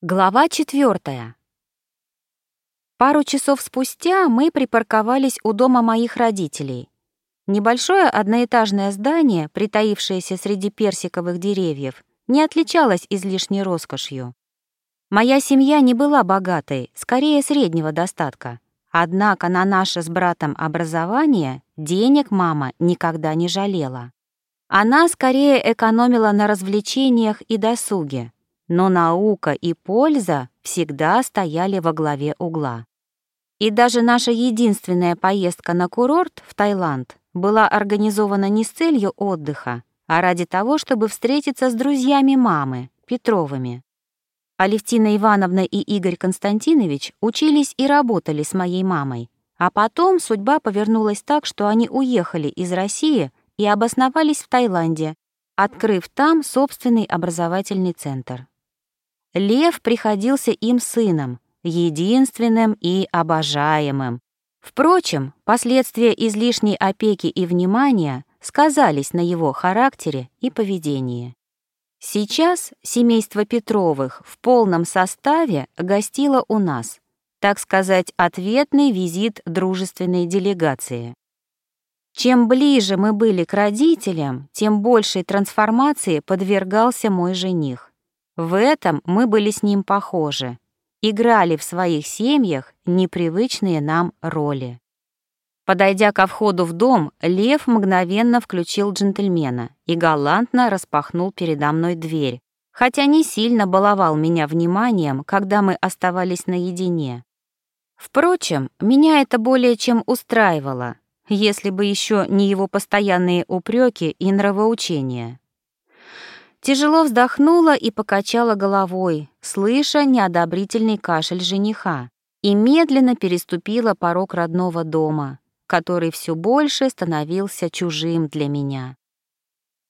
Глава четвертая. Пару часов спустя мы припарковались у дома моих родителей. Небольшое одноэтажное здание, притаившееся среди персиковых деревьев, не отличалось излишней роскошью. Моя семья не была богатой, скорее среднего достатка. Однако на наше с братом образование денег мама никогда не жалела. Она скорее экономила на развлечениях и досуге, но наука и польза всегда стояли во главе угла. И даже наша единственная поездка на курорт в Таиланд была организована не с целью отдыха, а ради того, чтобы встретиться с друзьями мамы, Петровыми. Алевтина Ивановна и Игорь Константинович учились и работали с моей мамой, а потом судьба повернулась так, что они уехали из России и обосновались в Таиланде, открыв там собственный образовательный центр. Лев приходился им сыном, единственным и обожаемым. Впрочем, последствия излишней опеки и внимания сказались на его характере и поведении. Сейчас семейство Петровых в полном составе гостило у нас, так сказать, ответный визит дружественной делегации. Чем ближе мы были к родителям, тем большей трансформации подвергался мой жених. В этом мы были с ним похожи, играли в своих семьях непривычные нам роли. Подойдя ко входу в дом, Лев мгновенно включил джентльмена и галантно распахнул передо мной дверь, хотя не сильно баловал меня вниманием, когда мы оставались наедине. Впрочем, меня это более чем устраивало, если бы еще не его постоянные упреки и нравоучения. Тяжело вздохнула и покачала головой, слыша неодобрительный кашель жениха, и медленно переступила порог родного дома, который все больше становился чужим для меня.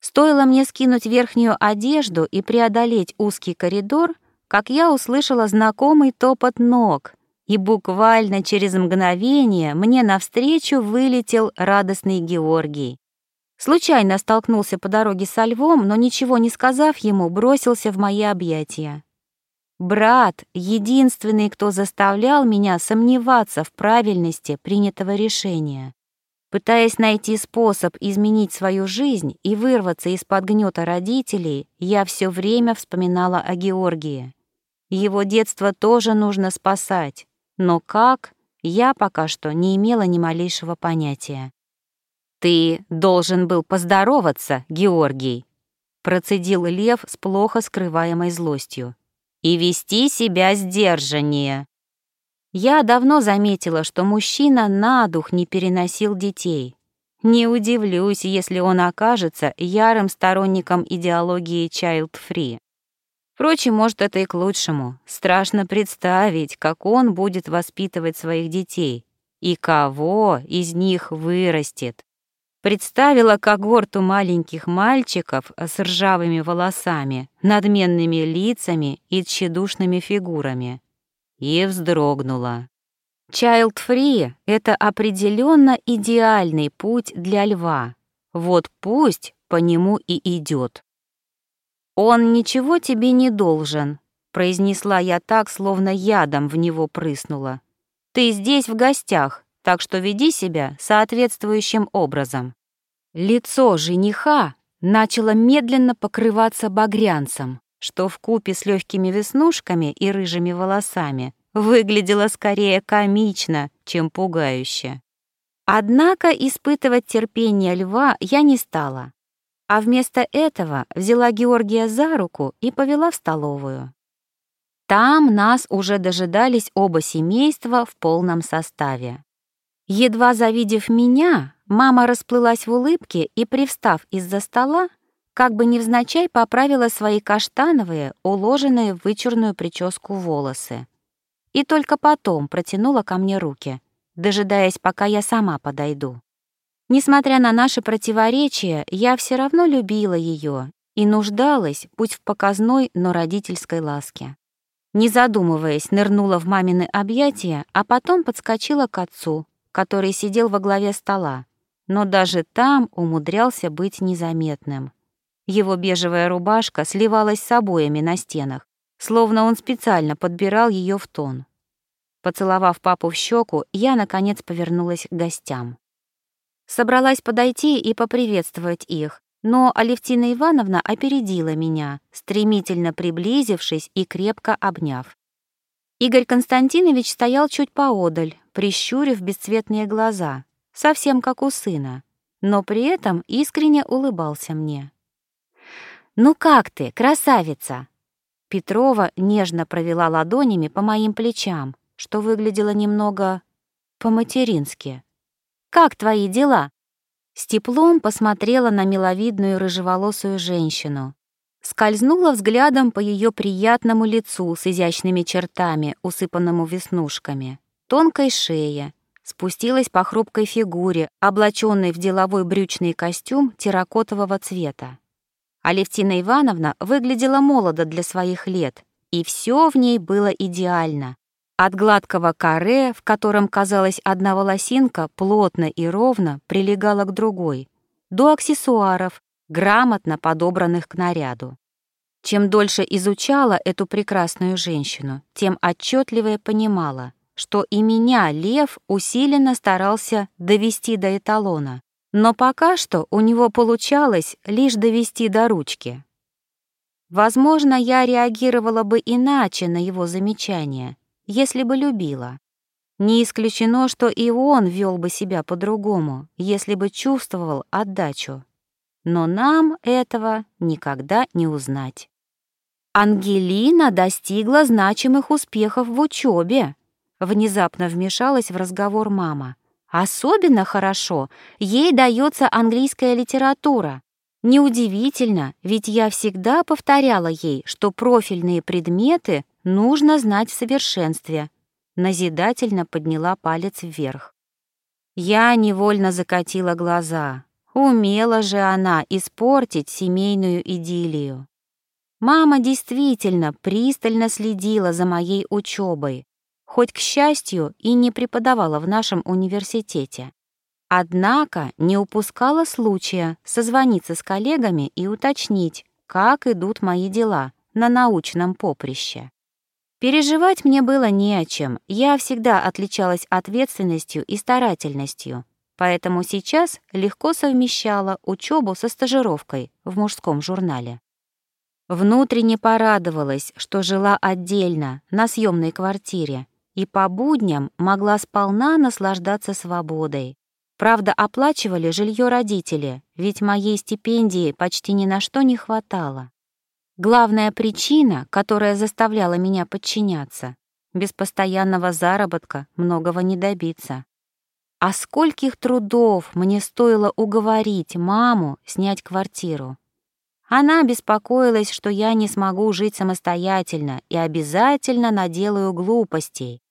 Стоило мне скинуть верхнюю одежду и преодолеть узкий коридор, как я услышала знакомый топот ног, и буквально через мгновение мне навстречу вылетел радостный Георгий. Случайно столкнулся по дороге со львом, но ничего не сказав ему, бросился в мои объятия. Брат — единственный, кто заставлял меня сомневаться в правильности принятого решения. Пытаясь найти способ изменить свою жизнь и вырваться из-под гнета родителей, я все время вспоминала о Георгии. Его детство тоже нужно спасать, но как, я пока что не имела ни малейшего понятия. «Ты должен был поздороваться, Георгий», — процедил Лев с плохо скрываемой злостью, «и вести себя сдержаннее». Я давно заметила, что мужчина на дух не переносил детей. Не удивлюсь, если он окажется ярым сторонником идеологии child-free. Впрочем, может, это и к лучшему. Страшно представить, как он будет воспитывать своих детей и кого из них вырастет. Представила когорту маленьких мальчиков с ржавыми волосами, надменными лицами и тщедушными фигурами. И вздрогнула. Child-free — это определенно идеальный путь для льва. Вот пусть по нему и идет. «Он ничего тебе не должен», — произнесла я так, словно ядом в него прыснула. «Ты здесь в гостях, так что веди себя соответствующим образом. Лицо жениха начало медленно покрываться багрянцем, что в купе с легкими веснушками и рыжими волосами выглядело скорее комично, чем пугающе. Однако испытывать терпение льва я не стала, а вместо этого взяла Георгия за руку и повела в столовую. Там нас уже дожидались оба семейства в полном составе. Едва завидев меня, мама расплылась в улыбке и, привстав из-за стола, как бы невзначай поправила свои каштановые, уложенные в вычурную прическу волосы. И только потом протянула ко мне руки, дожидаясь, пока я сама подойду. Несмотря на наши противоречия, я все равно любила ее и нуждалась, пусть в показной, но родительской ласке. Не задумываясь, нырнула в мамины объятия, а потом подскочила к отцу, который сидел во главе стола, но даже там умудрялся быть незаметным. Его бежевая рубашка сливалась с обоями на стенах, словно он специально подбирал ее в тон. Поцеловав папу в щеку, я, наконец, повернулась к гостям. Собралась подойти и поприветствовать их, но Алевтина Ивановна опередила меня, стремительно приблизившись и крепко обняв. Игорь Константинович стоял чуть поодаль, прищурив бесцветные глаза, совсем как у сына, но при этом искренне улыбался мне. «Ну как ты, красавица?» Петрова нежно провела ладонями по моим плечам, что выглядело немного по-матерински. «Как твои дела?» С теплом посмотрела на миловидную рыжеволосую женщину. Скользнула взглядом по ее приятному лицу с изящными чертами, усыпанному веснушками, тонкой шее, спустилась по хрупкой фигуре, облаченной в деловой брючный костюм терракотового цвета. Алевтина Ивановна выглядела молодо для своих лет, и все в ней было идеально. От гладкого каре, в котором, казалось, одна волосинка плотно и ровно прилегала к другой, до аксессуаров, грамотно подобранных к наряду. Чем дольше изучала эту прекрасную женщину, тем отчетливее понимала, что и меня Лев усиленно старался довести до эталона, но пока что у него получалось лишь довести до ручки. Возможно, я реагировала бы иначе на его замечания, если бы любила. Не исключено, что и он вел бы себя по-другому, если бы чувствовал отдачу. Но нам этого никогда не узнать. Ангелина достигла значимых успехов в учебе. Внезапно вмешалась в разговор мама. Особенно хорошо ей дается английская литература. Неудивительно, ведь я всегда повторяла ей, что профильные предметы нужно знать в совершенстве. Назидательно подняла палец вверх. Я невольно закатила глаза. Умела же она испортить семейную идиллию. Мама действительно пристально следила за моей учебой, хоть, к счастью, и не преподавала в нашем университете. Однако не упускала случая созвониться с коллегами и уточнить, как идут мои дела на научном поприще. Переживать мне было не о чем, я всегда отличалась ответственностью и старательностью, поэтому сейчас легко совмещала учебу со стажировкой в мужском журнале. Внутренне порадовалась, что жила отдельно, на съемной квартире, и по будням могла сполна наслаждаться свободой. Правда, оплачивали жилье родители, ведь моей стипендии почти ни на что не хватало. Главная причина, которая заставляла меня подчиняться, без постоянного заработка многого не добиться. А скольких трудов мне стоило уговорить маму снять квартиру. Она беспокоилась, что я не смогу жить самостоятельно и обязательно наделаю глупостей,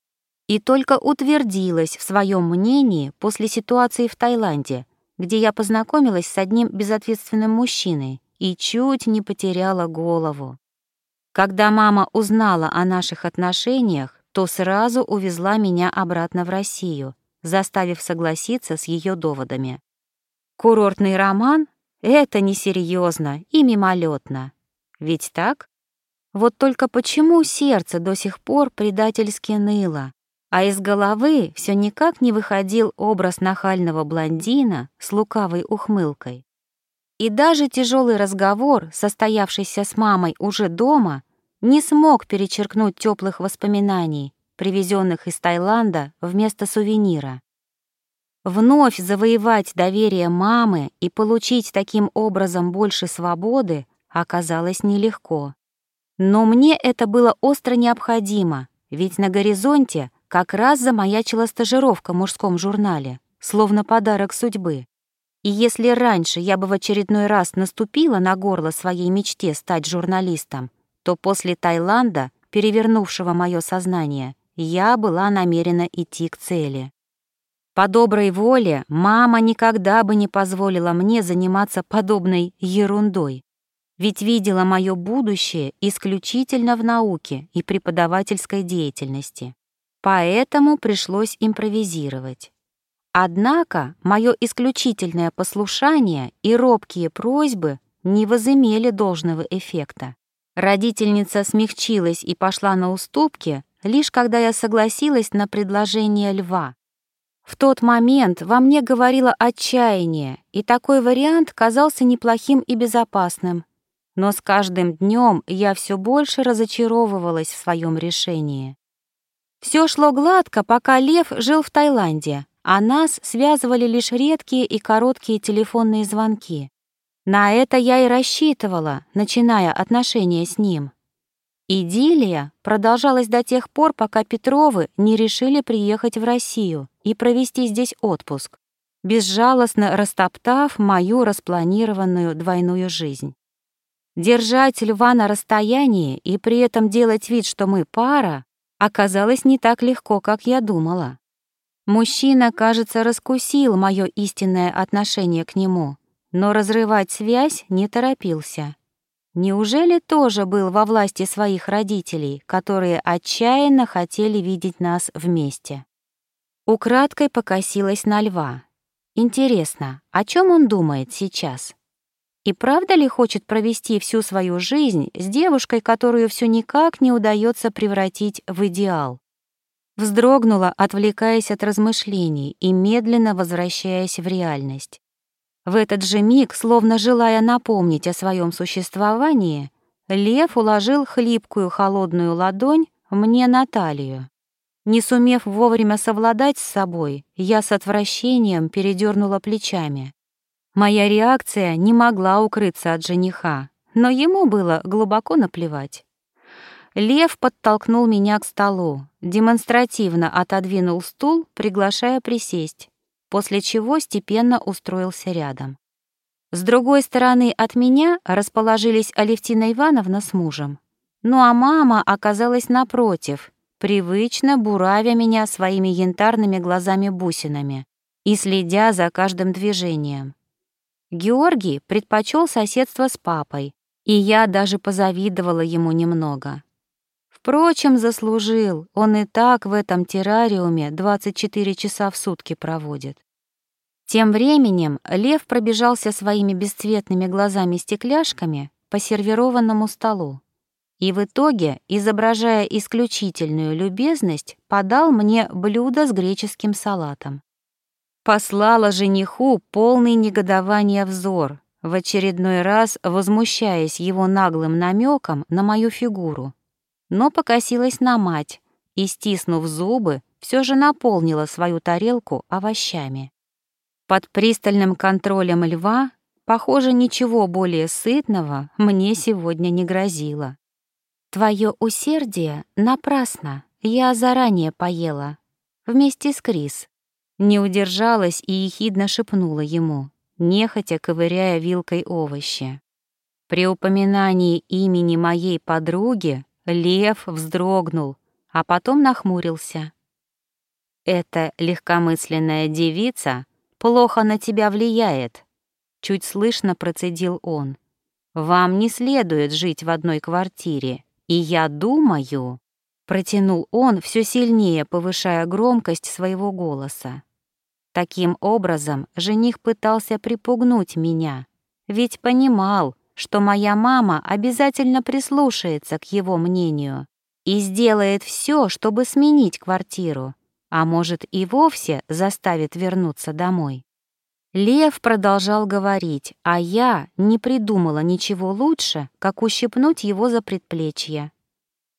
и только утвердилась в своем мнении после ситуации в Таиланде, где я познакомилась с одним безответственным мужчиной и чуть не потеряла голову. Когда мама узнала о наших отношениях, то сразу увезла меня обратно в Россию, заставив согласиться с ее доводами. Курортный роман — это несерьезно и мимолетно. Ведь так? Вот только почему сердце до сих пор предательски ныло? а из головы все никак не выходил образ нахального блондина с лукавой ухмылкой. И даже тяжелый разговор, состоявшийся с мамой уже дома, не смог перечеркнуть теплых воспоминаний, привезенных из Таиланда вместо сувенира. Вновь завоевать доверие мамы и получить таким образом больше свободы оказалось нелегко. Но мне это было остро необходимо, ведь на горизонте как раз замаячила стажировка в мужском журнале, словно подарок судьбы. И если раньше я бы в очередной раз наступила на горло своей мечте стать журналистом, то после Таиланда, перевернувшего мое сознание, я была намерена идти к цели. По доброй воле мама никогда бы не позволила мне заниматься подобной ерундой, ведь видела мое будущее исключительно в науке и преподавательской деятельности поэтому пришлось импровизировать. Однако мое исключительное послушание и робкие просьбы не возымели должного эффекта. Родительница смягчилась и пошла на уступки, лишь когда я согласилась на предложение льва. В тот момент во мне говорило отчаяние, и такой вариант казался неплохим и безопасным. Но с каждым днем я все больше разочаровывалась в своем решении. Все шло гладко, пока Лев жил в Таиланде, а нас связывали лишь редкие и короткие телефонные звонки. На это я и рассчитывала, начиная отношения с ним. Идиллия продолжалась до тех пор, пока Петровы не решили приехать в Россию и провести здесь отпуск, безжалостно растоптав мою распланированную двойную жизнь. Держать льва на расстоянии и при этом делать вид, что мы пара, оказалось не так легко, как я думала. Мужчина, кажется, раскусил мое истинное отношение к нему но разрывать связь не торопился. Неужели тоже был во власти своих родителей, которые отчаянно хотели видеть нас вместе? Украдкой покосилась на льва. Интересно, о чем он думает сейчас? И правда ли хочет провести всю свою жизнь с девушкой, которую все никак не удается превратить в идеал? Вздрогнула, отвлекаясь от размышлений и медленно возвращаясь в реальность. В этот же миг, словно желая напомнить о своем существовании, лев уложил хлипкую холодную ладонь мне на талию. Не сумев вовремя совладать с собой, я с отвращением передернула плечами. Моя реакция не могла укрыться от жениха, но ему было глубоко наплевать. Лев подтолкнул меня к столу, демонстративно отодвинул стул, приглашая присесть после чего степенно устроился рядом. С другой стороны от меня расположились Алевтина Ивановна с мужем. Ну а мама оказалась напротив, привычно буравя меня своими янтарными глазами-бусинами и следя за каждым движением. Георгий предпочел соседство с папой, и я даже позавидовала ему немного. Впрочем, заслужил, он и так в этом террариуме 24 часа в сутки проводит. Тем временем лев пробежался своими бесцветными глазами-стекляшками по сервированному столу и в итоге, изображая исключительную любезность, подал мне блюдо с греческим салатом. Послала жениху полный негодования взор, в очередной раз возмущаясь его наглым намеком на мою фигуру но покосилась на мать и, стиснув зубы, все же наполнила свою тарелку овощами. Под пристальным контролем льва, похоже, ничего более сытного мне сегодня не грозило. «Твое усердие напрасно, я заранее поела, вместе с Крис». Не удержалась и ехидно шепнула ему, нехотя ковыряя вилкой овощи. При упоминании имени моей подруги Лев вздрогнул, а потом нахмурился. «Эта легкомысленная девица плохо на тебя влияет», — чуть слышно процедил он. «Вам не следует жить в одной квартире, и я думаю...» Протянул он, все сильнее повышая громкость своего голоса. Таким образом, жених пытался припугнуть меня, ведь понимал, что моя мама обязательно прислушается к его мнению и сделает все, чтобы сменить квартиру, а может и вовсе заставит вернуться домой. Лев продолжал говорить, а я не придумала ничего лучше, как ущипнуть его за предплечье.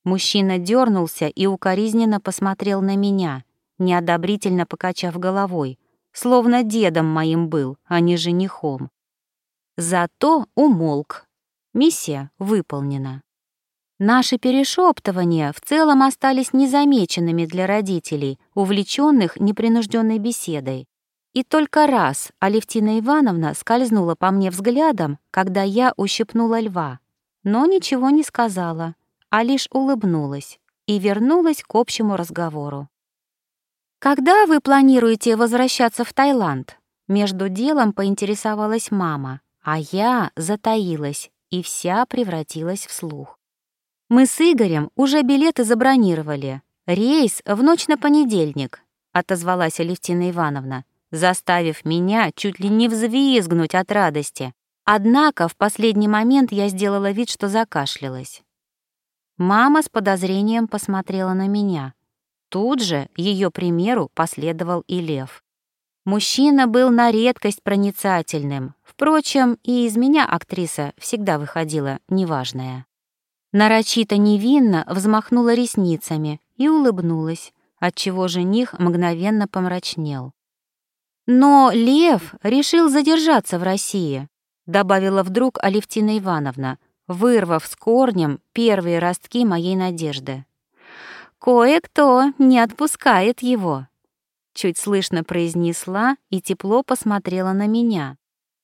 Мужчина дернулся и укоризненно посмотрел на меня, неодобрительно покачав головой, словно дедом моим был, а не женихом. Зато умолк. Миссия выполнена. Наши перешептывания в целом остались незамеченными для родителей, увлеченных непринужденной беседой. И только раз Алевтина Ивановна скользнула по мне взглядом, когда я ущипнула льва, но ничего не сказала, а лишь улыбнулась и вернулась к общему разговору. «Когда вы планируете возвращаться в Таиланд?» Между делом поинтересовалась мама, а я затаилась и вся превратилась в слух. Мы с Игорем уже билеты забронировали. Рейс в ночь на понедельник, отозвалась Алевтина Ивановна, заставив меня чуть ли не взвизгнуть от радости. Однако в последний момент я сделала вид, что закашлялась. Мама с подозрением посмотрела на меня. Тут же ее примеру последовал и Лев. Мужчина был на редкость проницательным. Впрочем, и из меня актриса всегда выходила неважная. Нарочито невинно взмахнула ресницами и улыбнулась, отчего жених мгновенно помрачнел. «Но Лев решил задержаться в России», — добавила вдруг Алевтина Ивановна, вырвав с корнем первые ростки моей надежды. «Кое-кто не отпускает его», — чуть слышно произнесла и тепло посмотрела на меня,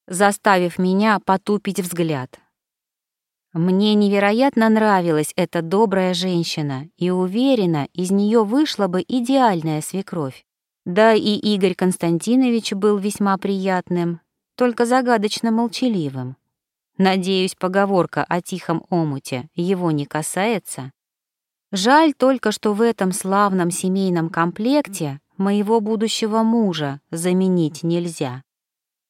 заставив меня потупить взгляд. Мне невероятно нравилась эта добрая женщина, и уверена, из нее вышла бы идеальная свекровь. Да и Игорь Константинович был весьма приятным, только загадочно молчаливым. Надеюсь, поговорка о тихом омуте его не касается. Жаль только, что в этом славном семейном комплекте моего будущего мужа заменить нельзя.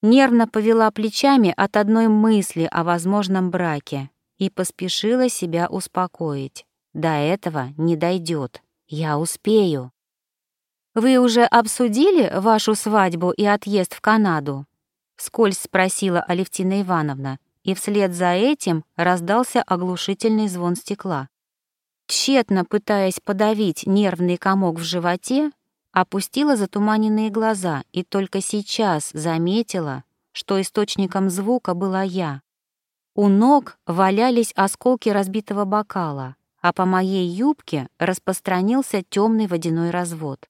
Нервно повела плечами от одной мысли о возможном браке и поспешила себя успокоить. До этого не дойдет. Я успею. «Вы уже обсудили вашу свадьбу и отъезд в Канаду?» — вскользь спросила Алевтина Ивановна, и вслед за этим раздался оглушительный звон стекла. Тщетно пытаясь подавить нервный комок в животе, опустила затуманенные глаза и только сейчас заметила, что источником звука была я. У ног валялись осколки разбитого бокала, а по моей юбке распространился темный водяной развод.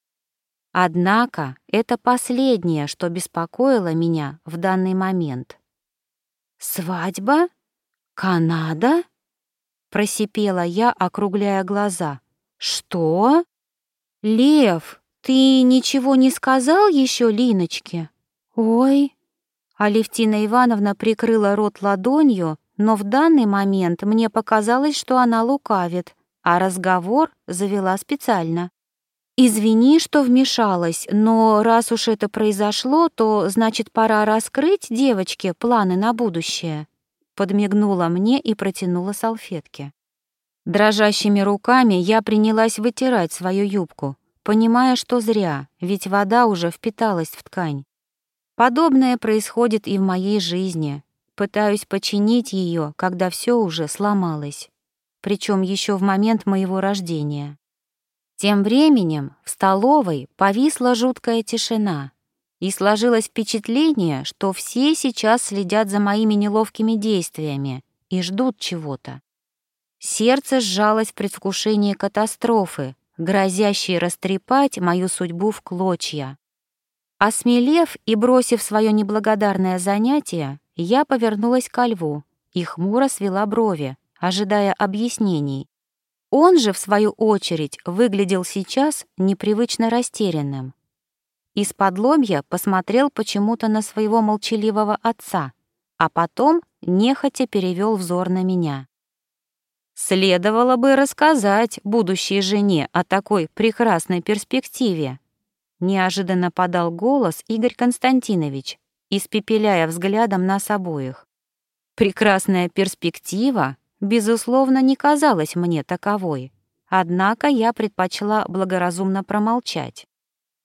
Однако это последнее, что беспокоило меня в данный момент. «Свадьба? Канада?» — просипела я, округляя глаза. «Что? Лев, ты ничего не сказал еще Линочке?» «Ой!» Алевтина Ивановна прикрыла рот ладонью, но в данный момент мне показалось, что она лукавит, а разговор завела специально. «Извини, что вмешалась, но раз уж это произошло, то, значит, пора раскрыть девочке планы на будущее», подмигнула мне и протянула салфетки. Дрожащими руками я принялась вытирать свою юбку, понимая, что зря, ведь вода уже впиталась в ткань. Подобное происходит и в моей жизни. Пытаюсь починить ее, когда все уже сломалось, причем еще в момент моего рождения. Тем временем в столовой повисла жуткая тишина, и сложилось впечатление, что все сейчас следят за моими неловкими действиями и ждут чего-то. Сердце сжалось в предвкушении катастрофы, грозящей растрепать мою судьбу в клочья. Осмелев и бросив свое неблагодарное занятие, я повернулась ко льву и хмуро свела брови, ожидая объяснений, он же, в свою очередь, выглядел сейчас непривычно растерянным. Из-под лобья посмотрел почему-то на своего молчаливого отца, а потом нехотя перевел взор на меня. Следовало бы рассказать будущей жене о такой прекрасной перспективе. Неожиданно подал голос Игорь Константинович, испепеляя взглядом нас обоих. Прекрасная перспектива безусловно, не казалась мне таковой. Однако я предпочла благоразумно промолчать.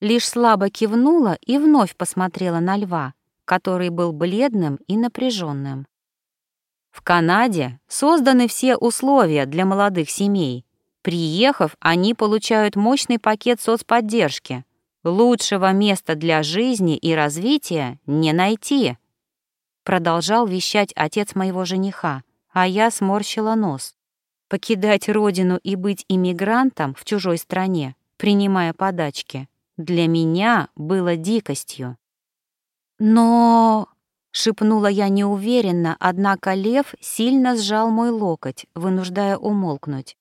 Лишь слабо кивнула и вновь посмотрела на льва, который был бледным и напряженным. В Канаде созданы все условия для молодых семей. Приехав, они получают мощный пакет соцподдержки. Лучшего места для жизни и развития не найти. Продолжал вещать отец моего жениха, а я сморщила нос. Покидать родину и быть иммигрантом в чужой стране, принимая подачки, для меня было дикостью. «Но...» — шепнула я неуверенно, однако лев сильно сжал мой локоть, вынуждая умолкнуть.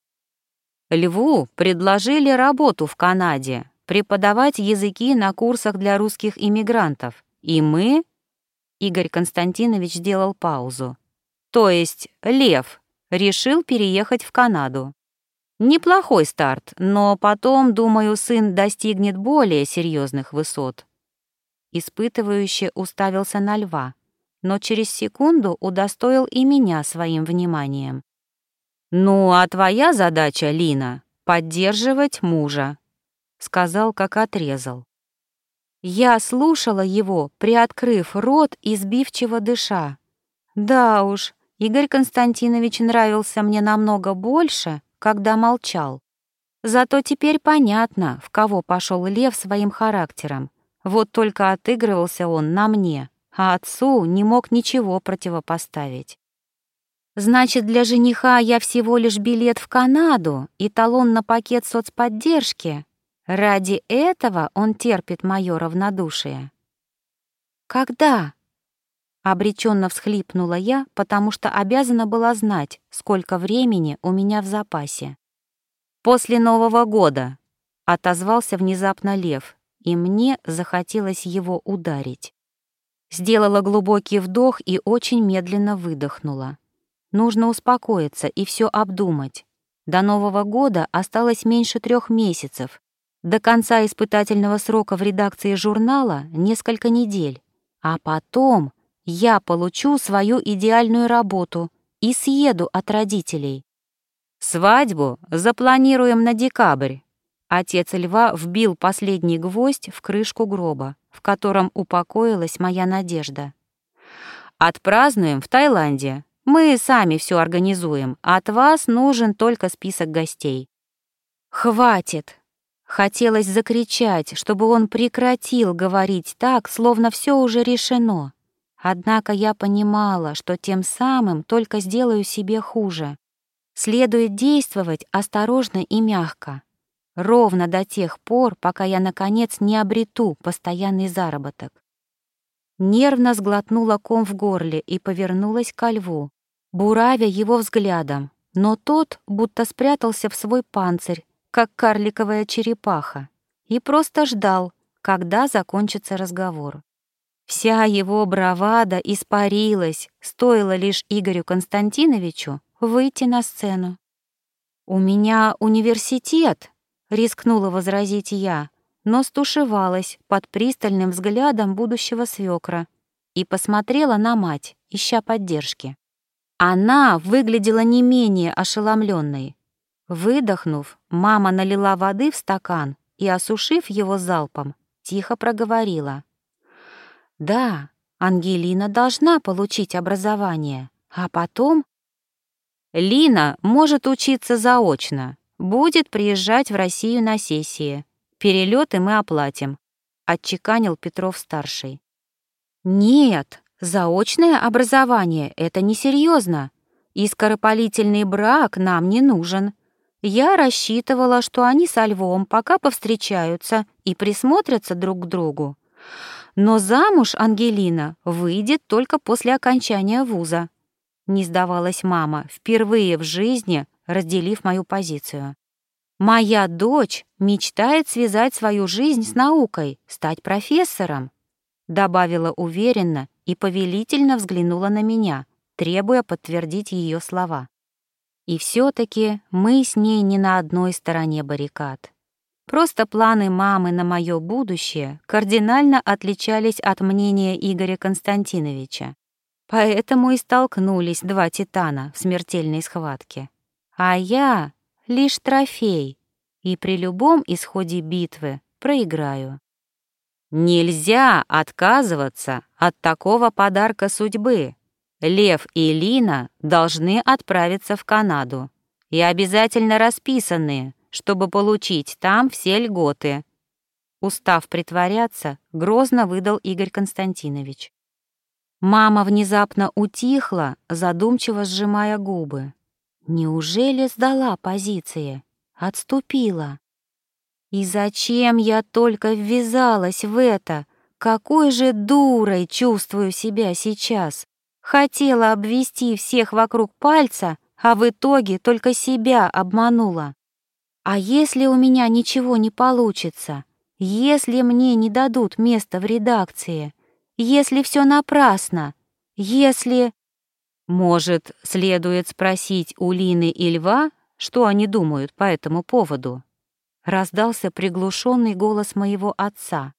Льву предложили работу в Канаде, преподавать языки на курсах для русских иммигрантов. И мы... Игорь Константинович сделал паузу то есть Лев, решил переехать в Канаду. Неплохой старт, но потом, думаю, сын достигнет более серьезных высот. Испытывающе уставился на льва, но через секунду удостоил и меня своим вниманием. «Ну, а твоя задача, Лина, поддерживать мужа», — сказал, как отрезал. Я слушала его, приоткрыв рот и сбивчиво дыша. Да уж, Игорь Константинович нравился мне намного больше, когда молчал. Зато теперь понятно, в кого пошел Лев своим характером. Вот только отыгрывался он на мне, а отцу не мог ничего противопоставить. Значит, для жениха я всего лишь билет в Канаду и талон на пакет соцподдержки, Ради этого он терпит мое равнодушие. Когда? Обреченно всхлипнула я, потому что обязана была знать, сколько времени у меня в запасе. После Нового года отозвался внезапно Лев, и мне захотелось его ударить. Сделала глубокий вдох и очень медленно выдохнула. Нужно успокоиться и все обдумать. До Нового года осталось меньше трех месяцев, до конца испытательного срока в редакции журнала несколько недель, а потом я получу свою идеальную работу и съеду от родителей. Свадьбу запланируем на декабрь. Отец льва вбил последний гвоздь в крышку гроба, в котором упокоилась моя надежда. Отпразднуем в Таиланде. Мы сами все организуем. От вас нужен только список гостей. Хватит, Хотелось закричать, чтобы он прекратил говорить так, словно все уже решено. Однако я понимала, что тем самым только сделаю себе хуже. Следует действовать осторожно и мягко. Ровно до тех пор, пока я, наконец, не обрету постоянный заработок. Нервно сглотнула ком в горле и повернулась ко льву, буравя его взглядом, но тот будто спрятался в свой панцирь, как карликовая черепаха, и просто ждал, когда закончится разговор. Вся его бравада испарилась, стоило лишь Игорю Константиновичу выйти на сцену. «У меня университет», — рискнула возразить я, но стушевалась под пристальным взглядом будущего свекра и посмотрела на мать, ища поддержки. Она выглядела не менее ошеломленной. Выдохнув, мама налила воды в стакан и, осушив его залпом, тихо проговорила. «Да, Ангелина должна получить образование, а потом...» «Лина может учиться заочно, будет приезжать в Россию на сессии. Перелеты мы оплатим», — отчеканил Петров-старший. «Нет, заочное образование — это несерьезно, и скоропалительный брак нам не нужен», я рассчитывала, что они со Львом пока повстречаются и присмотрятся друг к другу. Но замуж Ангелина выйдет только после окончания вуза. Не сдавалась мама, впервые в жизни разделив мою позицию. «Моя дочь мечтает связать свою жизнь с наукой, стать профессором», добавила уверенно и повелительно взглянула на меня, требуя подтвердить ее слова. И все-таки мы с ней не на одной стороне баррикад. Просто планы мамы на мое будущее кардинально отличались от мнения Игоря Константиновича. Поэтому и столкнулись два титана в смертельной схватке. А я — лишь трофей, и при любом исходе битвы проиграю. Нельзя отказываться от такого подарка судьбы, Лев и Лина должны отправиться в Канаду и обязательно расписанные, чтобы получить там все льготы. Устав притворяться, грозно выдал Игорь Константинович. Мама внезапно утихла, задумчиво сжимая губы. Неужели сдала позиции? Отступила. И зачем я только ввязалась в это? Какой же дурой чувствую себя сейчас? Хотела обвести всех вокруг пальца, а в итоге только себя обманула. А если у меня ничего не получится? Если мне не дадут место в редакции? Если все напрасно? Если... Может, следует спросить у Лины и Льва, что они думают по этому поводу? Раздался приглушенный голос моего отца.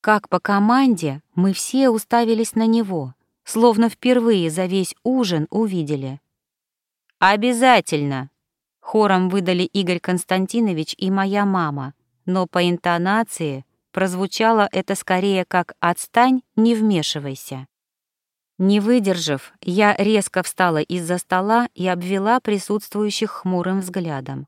Как по команде мы все уставились на него — словно впервые за весь ужин увидели. «Обязательно!» — хором выдали Игорь Константинович и моя мама, но по интонации прозвучало это скорее как «отстань, не вмешивайся». Не выдержав, я резко встала из-за стола и обвела присутствующих хмурым взглядом.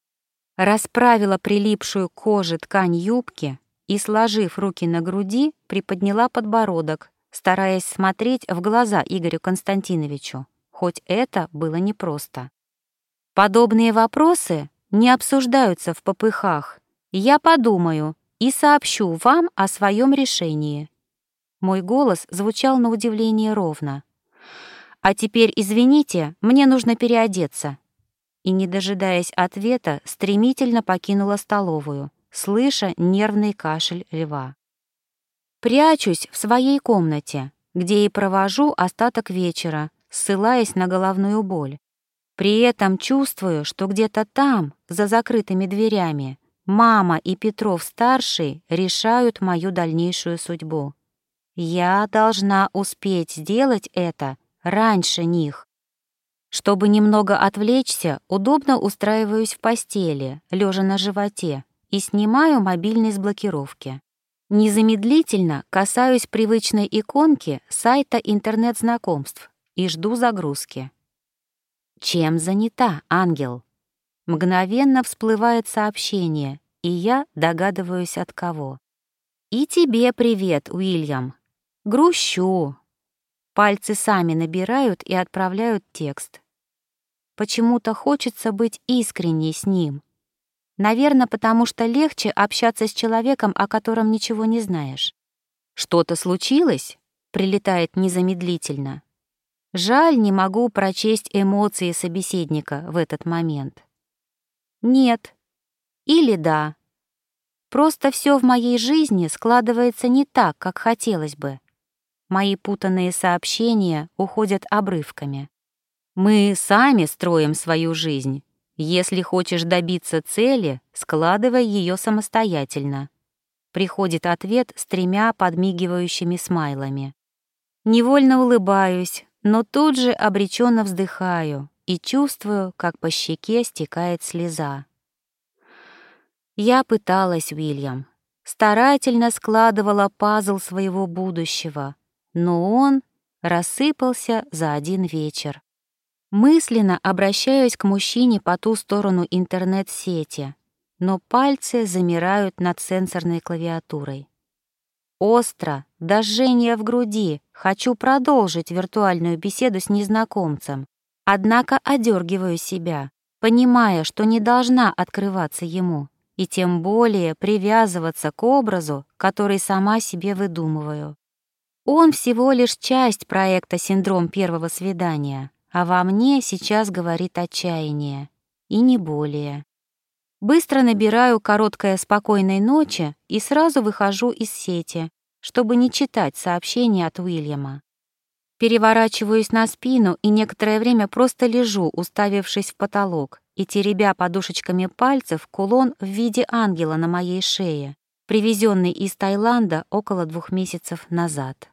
Расправила прилипшую к коже ткань юбки и, сложив руки на груди, приподняла подбородок, стараясь смотреть в глаза Игорю Константиновичу, хоть это было непросто. Подобные вопросы не обсуждаются в попыхах. Я подумаю и сообщу вам о своем решении. Мой голос звучал на удивление ровно. А теперь, извините, мне нужно переодеться. И, не дожидаясь ответа, стремительно покинула столовую, слыша нервный кашель льва. Прячусь в своей комнате, где и провожу остаток вечера, ссылаясь на головную боль. При этом чувствую, что где-то там, за закрытыми дверями, мама и Петров-старший решают мою дальнейшую судьбу. Я должна успеть сделать это раньше них. Чтобы немного отвлечься, удобно устраиваюсь в постели, лежа на животе, и снимаю мобильный с блокировки. Незамедлительно касаюсь привычной иконки сайта интернет-знакомств и жду загрузки. «Чем занята, ангел?» Мгновенно всплывает сообщение, и я догадываюсь от кого. «И тебе привет, Уильям. Грущу». Пальцы сами набирают и отправляют текст. Почему-то хочется быть искренней с ним, Наверное, потому что легче общаться с человеком, о котором ничего не знаешь. «Что-то случилось?» — прилетает незамедлительно. Жаль, не могу прочесть эмоции собеседника в этот момент. Нет. Или да. Просто все в моей жизни складывается не так, как хотелось бы. Мои путанные сообщения уходят обрывками. Мы сами строим свою жизнь, если хочешь добиться цели, складывай ее самостоятельно. Приходит ответ с тремя подмигивающими смайлами. Невольно улыбаюсь, но тут же обреченно вздыхаю и чувствую, как по щеке стекает слеза. Я пыталась, Уильям, старательно складывала пазл своего будущего, но он рассыпался за один вечер. Мысленно обращаюсь к мужчине по ту сторону интернет-сети, но пальцы замирают над сенсорной клавиатурой. Остро, до жжения в груди, хочу продолжить виртуальную беседу с незнакомцем, однако одергиваю себя, понимая, что не должна открываться ему, и тем более привязываться к образу, который сама себе выдумываю. Он всего лишь часть проекта «Синдром первого свидания», а во мне сейчас говорит отчаяние, и не более. Быстро набираю короткое спокойной ночи и сразу выхожу из сети, чтобы не читать сообщения от Уильяма. Переворачиваюсь на спину и некоторое время просто лежу, уставившись в потолок и теребя подушечками пальцев кулон в виде ангела на моей шее, привезенный из Таиланда около двух месяцев назад.